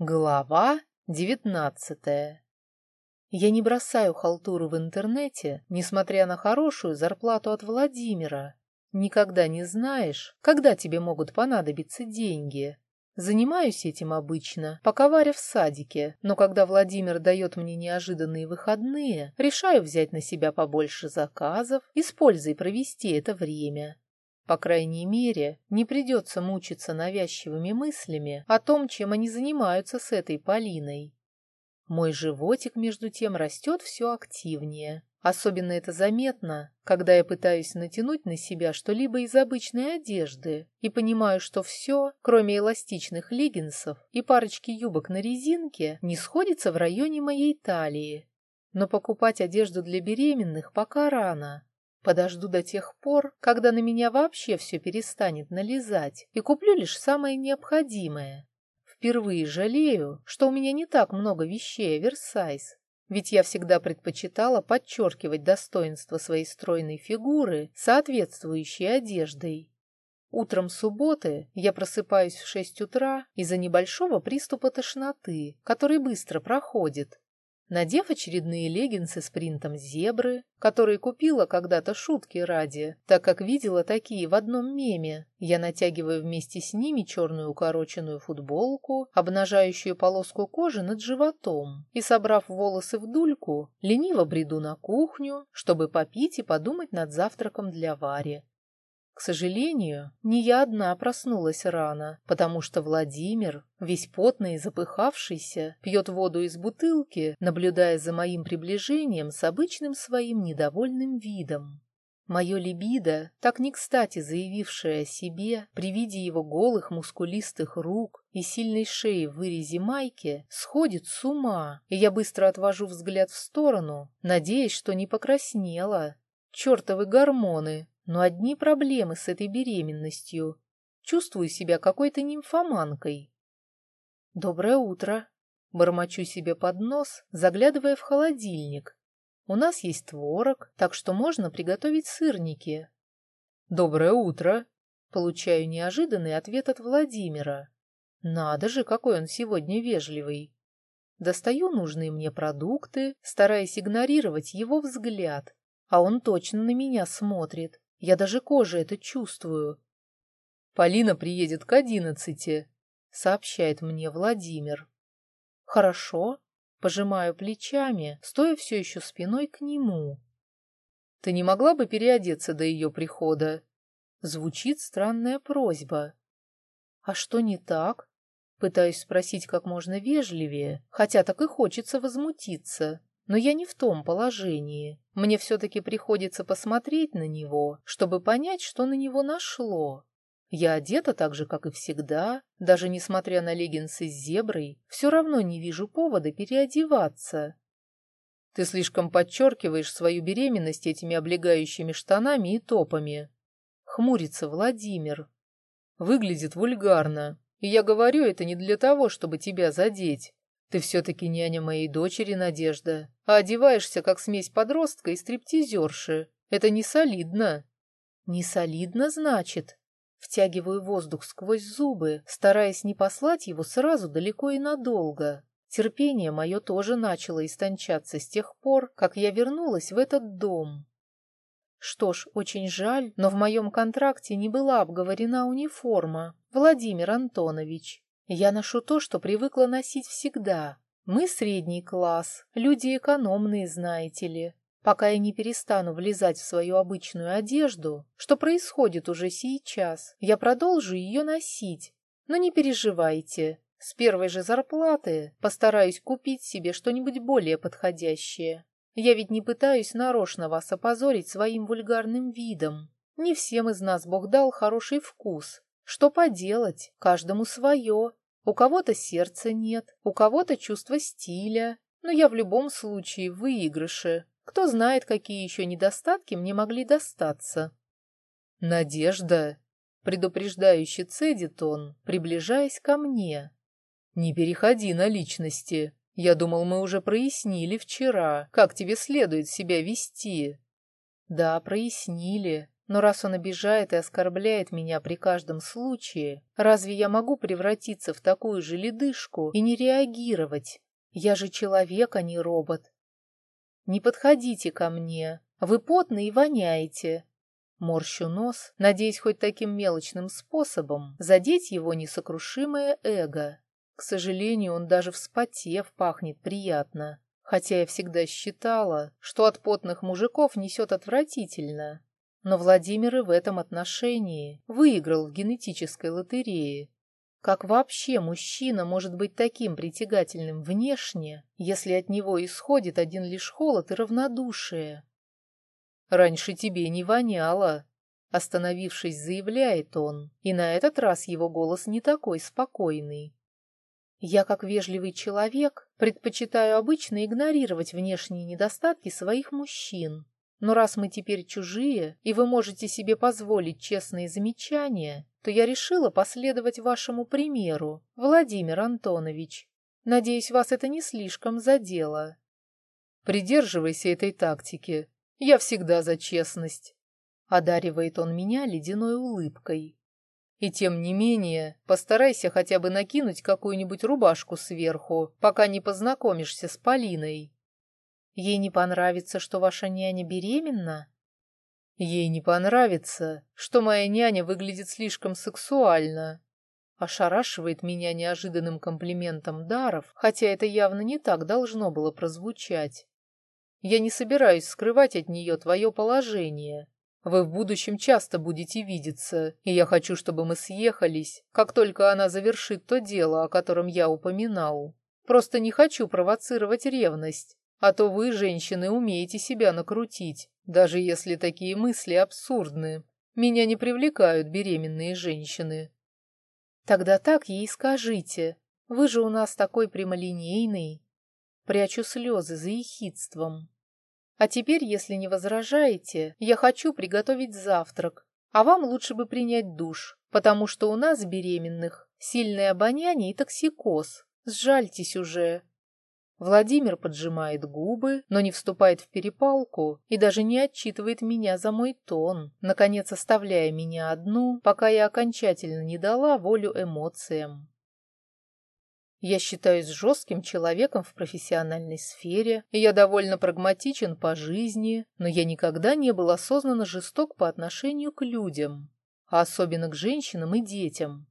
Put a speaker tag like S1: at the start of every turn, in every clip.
S1: Глава девятнадцатая Я не бросаю халтуру в интернете, несмотря на хорошую зарплату от Владимира. Никогда не знаешь, когда тебе могут понадобиться деньги. Занимаюсь этим обычно, пока Варя в садике, но когда Владимир дает мне неожиданные выходные, решаю взять на себя побольше заказов и провести это время. По крайней мере, не придется мучиться навязчивыми мыслями о том, чем они занимаются с этой Полиной. Мой животик, между тем, растет все активнее. Особенно это заметно, когда я пытаюсь натянуть на себя что-либо из обычной одежды и понимаю, что все, кроме эластичных леггинсов и парочки юбок на резинке, не сходится в районе моей талии. Но покупать одежду для беременных пока рано. Подожду до тех пор, когда на меня вообще все перестанет налезать, и куплю лишь самое необходимое. Впервые жалею, что у меня не так много вещей оверсайз, ведь я всегда предпочитала подчеркивать достоинство своей стройной фигуры, соответствующей одеждой. Утром субботы я просыпаюсь в шесть утра из-за небольшого приступа тошноты, который быстро проходит, Надев очередные леггинсы с принтом зебры, которые купила когда-то шутки ради, так как видела такие в одном меме, я натягиваю вместе с ними черную укороченную футболку, обнажающую полоску кожи над животом, и, собрав волосы в дульку, лениво бреду на кухню, чтобы попить и подумать над завтраком для Вари. К сожалению, не я одна проснулась рано, потому что Владимир, весь потный и запыхавшийся, пьет воду из бутылки, наблюдая за моим приближением с обычным своим недовольным видом. Мое либидо, так не кстати заявившее о себе, при виде его голых мускулистых рук и сильной шеи в вырезе майки, сходит с ума, и я быстро отвожу взгляд в сторону, надеясь, что не покраснела. Чертовы гормоны, но одни проблемы с этой беременностью. Чувствую себя какой-то нимфоманкой. Доброе утро. Бормочу себе под нос, заглядывая в холодильник. У нас есть творог, так что можно приготовить сырники. Доброе утро. Получаю неожиданный ответ от Владимира. Надо же, какой он сегодня вежливый. Достаю нужные мне продукты, стараясь игнорировать его взгляд, а он точно на меня смотрит. Я даже кожей это чувствую. Полина приедет к одиннадцати, сообщает мне Владимир. Хорошо, пожимаю плечами, стоя все еще спиной к нему. Ты не могла бы переодеться до ее прихода? Звучит странная просьба. А что не так? Пытаюсь спросить как можно вежливее, хотя так и хочется возмутиться. Но я не в том положении. Мне все-таки приходится посмотреть на него, чтобы понять, что на него нашло. Я одета так же, как и всегда, даже несмотря на леггинсы с зеброй, все равно не вижу повода переодеваться. Ты слишком подчеркиваешь свою беременность этими облегающими штанами и топами. Хмурится Владимир. Выглядит вульгарно. И я говорю это не для того, чтобы тебя задеть. Ты все-таки няня моей дочери, Надежда, а одеваешься как смесь подростка и стриптизерши. Это не солидно. Не солидно, значит? Втягиваю воздух сквозь зубы, стараясь не послать его сразу далеко и надолго. Терпение мое тоже начало истончаться с тех пор, как я вернулась в этот дом. Что ж, очень жаль, но в моем контракте не была обговорена униформа, Владимир Антонович. Я ношу то, что привыкла носить всегда. Мы средний класс, люди экономные, знаете ли. Пока я не перестану влезать в свою обычную одежду, что происходит уже сейчас, я продолжу ее носить. Но не переживайте, с первой же зарплаты постараюсь купить себе что-нибудь более подходящее. Я ведь не пытаюсь нарочно вас опозорить своим вульгарным видом. Не всем из нас Бог дал хороший вкус, что поделать, каждому свое. У кого-то сердца нет, у кого-то чувство стиля, но я в любом случае в выигрыше. Кто знает, какие еще недостатки мне могли достаться. Надежда, предупреждающе цедит он, приближаясь ко мне. Не переходи на личности. Я думал, мы уже прояснили вчера, как тебе следует себя вести. Да, прояснили, Но раз он обижает и оскорбляет меня при каждом случае, разве я могу превратиться в такую же ледышку и не реагировать? Я же человек, а не робот. Не подходите ко мне, вы потны и воняете. Морщу нос, надеясь хоть таким мелочным способом задеть его несокрушимое эго. К сожалению, он даже вспотев пахнет приятно, хотя я всегда считала, что от потных мужиков несет отвратительно. Но Владимир и в этом отношении выиграл в генетической лотерее. Как вообще мужчина может быть таким притягательным внешне, если от него исходит один лишь холод и равнодушие? «Раньше тебе не воняло», — остановившись, заявляет он, и на этот раз его голос не такой спокойный. «Я, как вежливый человек, предпочитаю обычно игнорировать внешние недостатки своих мужчин, но раз мы теперь чужие, и вы можете себе позволить честные замечания, то я решила последовать вашему примеру, Владимир Антонович. Надеюсь, вас это не слишком задело. Придерживайся этой тактики. Я всегда за честность. Одаривает он меня ледяной улыбкой. И тем не менее, постарайся хотя бы накинуть какую-нибудь рубашку сверху, пока не познакомишься с Полиной. Ей не понравится, что ваша няня беременна? Ей не понравится, что моя няня выглядит слишком сексуально. Ошарашивает меня неожиданным комплиментом даров, хотя это явно не так должно было прозвучать. Я не собираюсь скрывать от нее твое положение. Вы в будущем часто будете видеться, и я хочу, чтобы мы съехались, как только она завершит то дело, о котором я упоминал. Просто не хочу провоцировать ревность, а то вы, женщины, умеете себя накрутить, даже если такие мысли абсурдны. Меня не привлекают беременные женщины. Тогда так ей скажите. Вы же у нас такой прямолинейный. Прячу слезы за ехидством. А теперь, если не возражаете, я хочу приготовить завтрак, а вам лучше бы принять душ, потому что у нас беременных сильное обоняние и токсикоз. Сжальтесь уже. Владимир поджимает губы, но не вступает в перепалку и даже не отчитывает меня за мой тон, наконец оставляя меня одну, пока я окончательно не дала волю эмоциям. Я считаюсь жестким человеком в профессиональной сфере, и я довольно прагматичен по жизни, но я никогда не был осознанно жесток по отношению к людям, а особенно к женщинам и детям.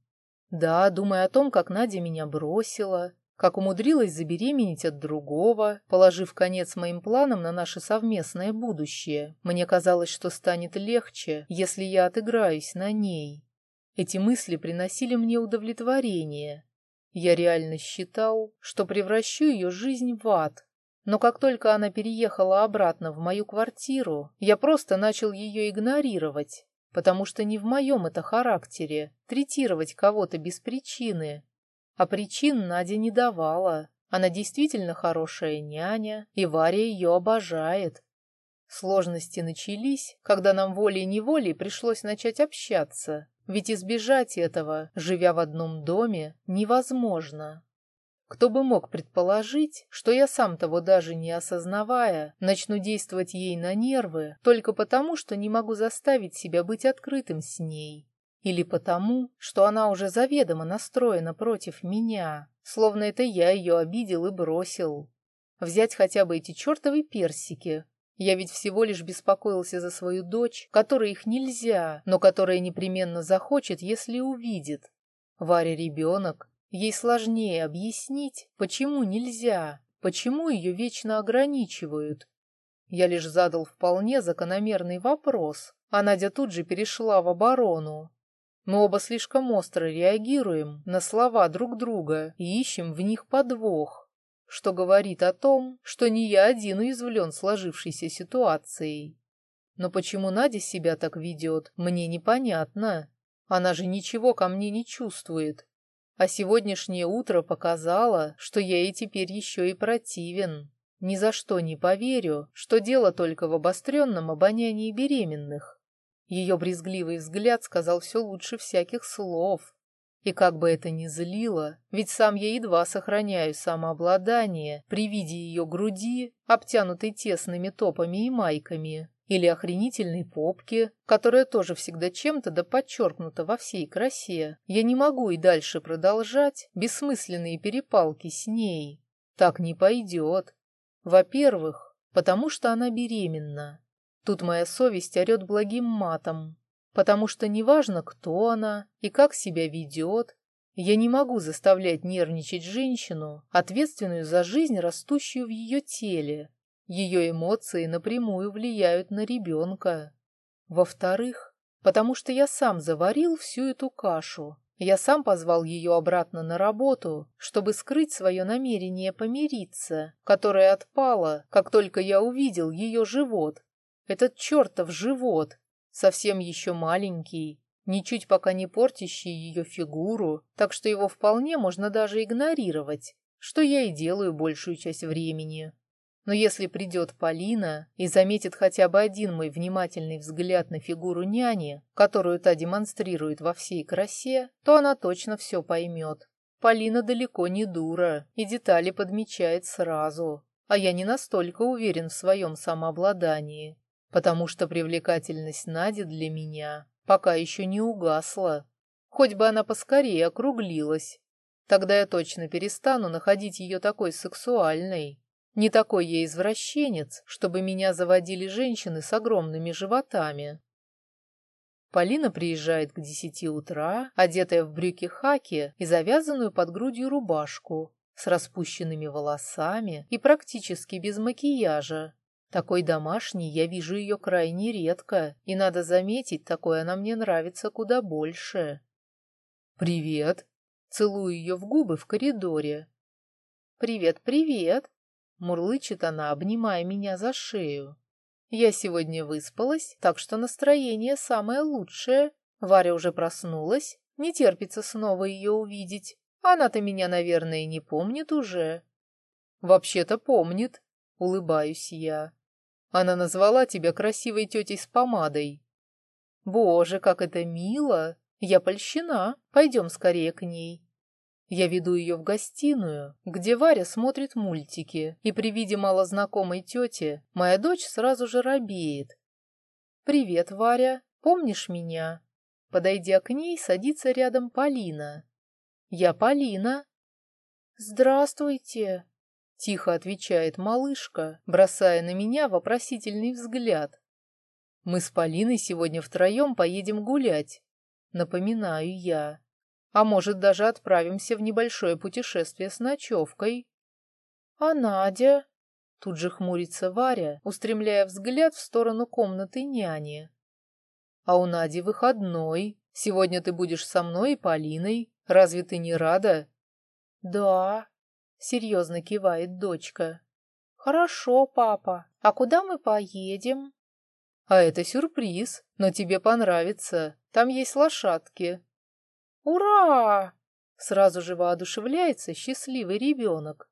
S1: Да, думая о том, как Надя меня бросила, как умудрилась забеременеть от другого, положив конец моим планам на наше совместное будущее. Мне казалось, что станет легче, если я отыграюсь на ней. Эти мысли приносили мне удовлетворение. Я реально считал, что превращу ее жизнь в ад. Но как только она переехала обратно в мою квартиру, я просто начал ее игнорировать, потому что не в моем это характере третировать кого-то без причины, а причин Надя не давала. Она действительно хорошая няня, и Варя ее обожает. Сложности начались, когда нам волей-неволей пришлось начать общаться, ведь избежать этого, живя в одном доме, невозможно. Кто бы мог предположить, что я сам того даже не осознавая, начну действовать ей на нервы только потому, что не могу заставить себя быть открытым с ней. Или потому, что она уже заведомо настроена против меня, словно это я ее обидел и бросил. Взять хотя бы эти чертовы персики. Я ведь всего лишь беспокоился за свою дочь, которой их нельзя, но которая непременно захочет, если увидит. Варя ребенок, ей сложнее объяснить, почему нельзя, почему ее вечно ограничивают. Я лишь задал вполне закономерный вопрос, а Надя тут же перешла в оборону. Мы оба слишком остро реагируем на слова друг друга и ищем в них подвох, что говорит о том, что не я один уязвлен сложившейся ситуацией. Но почему Надя себя так ведет, мне непонятно. Она же ничего ко мне не чувствует. А сегодняшнее утро показало, что я ей теперь еще и противен. Ни за что не поверю, что дело только в обостренном обонянии беременных. Ее брезгливый взгляд сказал все лучше всяких слов. И как бы это ни злило, ведь сам я едва сохраняю самообладание при виде ее груди, обтянутой тесными топами и майками. или охренительной попки, которая тоже всегда чем-то да подчеркнута во всей красе, я не могу и дальше продолжать бессмысленные перепалки с ней. Так не пойдет. Во-первых, потому что она беременна. Тут моя совесть орет благим матом, потому что неважно, кто она и как себя ведет, я не могу заставлять нервничать женщину, ответственную за жизнь, растущую в ее теле. Ее эмоции напрямую влияют на ребенка. Во-вторых, потому что я сам заварил всю эту кашу. Я сам позвал ее обратно на работу, чтобы скрыть свое намерение помириться, которое отпало, как только я увидел ее живот. Этот чертов живот, совсем еще маленький, ничуть пока не портящий ее фигуру, так что его вполне можно даже игнорировать, что я и делаю большую часть времени. Но если придет Полина и заметит хотя бы один мой внимательный взгляд на фигуру няни, которую та демонстрирует во всей красе, то она точно все поймет. Полина далеко не дура и детали подмечает сразу, а я не настолько уверен в своем самообладании, потому что привлекательность Нади для меня пока еще не угасла. Хоть бы она поскорее округлилась. Тогда я точно перестану находить ее такой сексуальной. Не такой я извращенец, чтобы меня заводили женщины с огромными животами. Полина приезжает к десяти утра, одетая в брюки-хаки и завязанную под грудью рубашку, с распущенными волосами и практически без макияжа. Такой домашней я вижу ее крайне редко, и, надо заметить, такой она мне нравится куда больше. «Привет!» Целую ее в губы в коридоре. «Привет, привет!» Мурлычет она, обнимая меня за шею. Я сегодня выспалась, так что настроение самое лучшее. Варя уже проснулась, не терпится снова ее увидеть. Она-то меня, наверное, не помнит уже. Вообще-то помнит, улыбаюсь я. Она назвала тебя красивой тетей с помадой. Боже, как это мило! Я польщена. Пойдем скорее к ней. Я веду ее в гостиную, где Варя смотрит мультики, и при виде малознакомой тети моя дочь сразу же робеет. «Привет, Варя, помнишь меня?» Подойдя к ней, садится рядом Полина. «Я Полина». «Здравствуйте», — тихо отвечает малышка, бросая на меня вопросительный взгляд. «Мы с Полиной сегодня втроем поедем гулять», — напоминаю я. А может, даже отправимся в небольшое путешествие с ночевкой. А Надя? Тут же хмурится Варя, устремляя взгляд в сторону комнаты няни. А у Нади выходной. Сегодня ты будешь со мной и Полиной. Разве ты не рада? Да, серьезно кивает дочка. Хорошо, папа. А куда мы поедем? А это сюрприз, но тебе понравится. Там есть лошадки. «Ура!» — сразу же воодушевляется счастливый ребенок.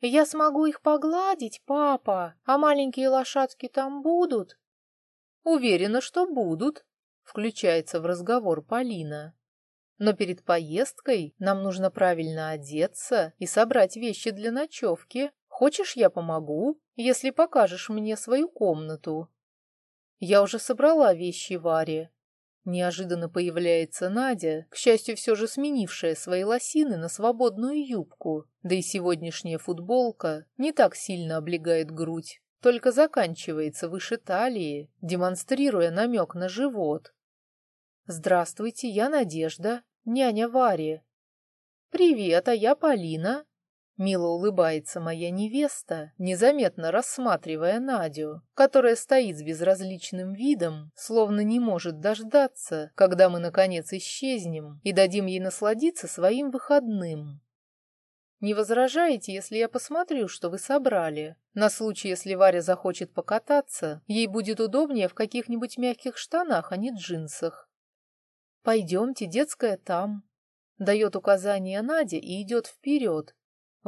S1: «Я смогу их погладить, папа, а маленькие лошадки там будут?» «Уверена, что будут», — включается в разговор Полина. «Но перед поездкой нам нужно правильно одеться и собрать вещи для ночевки. Хочешь, я помогу, если покажешь мне свою комнату?» Я уже собрала вещи Варе, Неожиданно появляется Надя, к счастью, все же сменившая свои лосины на свободную юбку, да и сегодняшняя футболка не так сильно облегает грудь, только заканчивается выше талии, демонстрируя намек на живот. «Здравствуйте, я Надежда, няня Вари». «Привет, а я Полина», Мило улыбается моя невеста, незаметно рассматривая Надю, которая стоит с безразличным видом, словно не может дождаться, когда мы, наконец, исчезнем и дадим ей насладиться своим выходным. «Не возражаете, если я посмотрю, что вы собрали? На случай, если Варя захочет покататься, ей будет удобнее в каких-нибудь мягких штанах, а не джинсах». «Пойдемте, детская там», — дает указание Надя и идет вперед,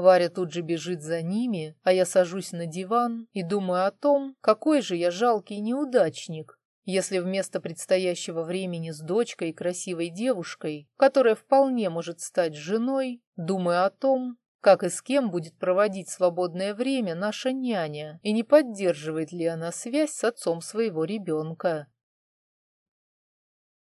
S1: Варя тут же бежит за ними, а я сажусь на диван и думаю о том, какой же я жалкий неудачник, если вместо предстоящего времени с дочкой и красивой девушкой, которая вполне может стать женой, думаю о том, как и с кем будет проводить свободное время наша няня, и не поддерживает ли она связь с отцом своего ребенка.